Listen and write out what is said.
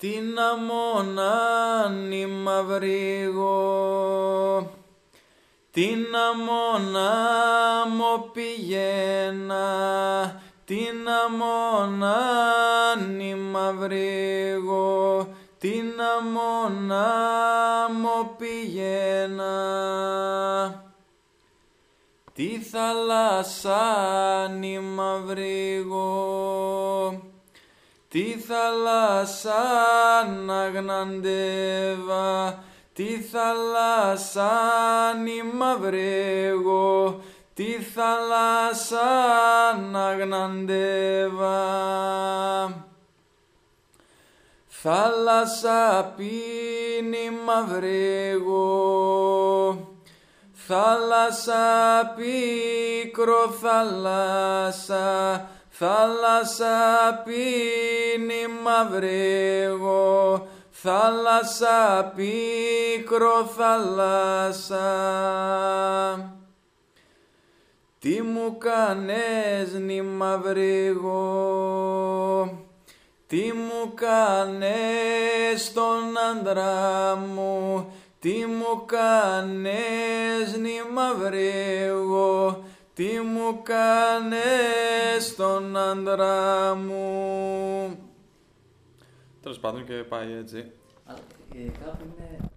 την αμόνα μαυρίγω, την αμόνα μου πηγαίνα, την αμόνα μαυρίγω, την αμόνα μου πηγαίνα. Τη θάλασσα μαυρίγω, τη θάλασσα να γναντεύα, τη θάλασσα μαυρίγω, τη θάλασσα να γναντεύα. Θάλασσα πίνει μαυρίγω, θάλασσα πίκρο θάλασσα, θάλασσα πίνει μαυρίγω, θάλασσα πίκρο θάλασσα. Τι μου κάνες νη μαυρίγω, τι μου κάνες τον άντρα μου, τι μου κάνες νη μαυρίγω, τι μου κάνες τον άντρα μου. Τέλος πάντων και πάει έτσι. Αλλά, ε, κάπου είναι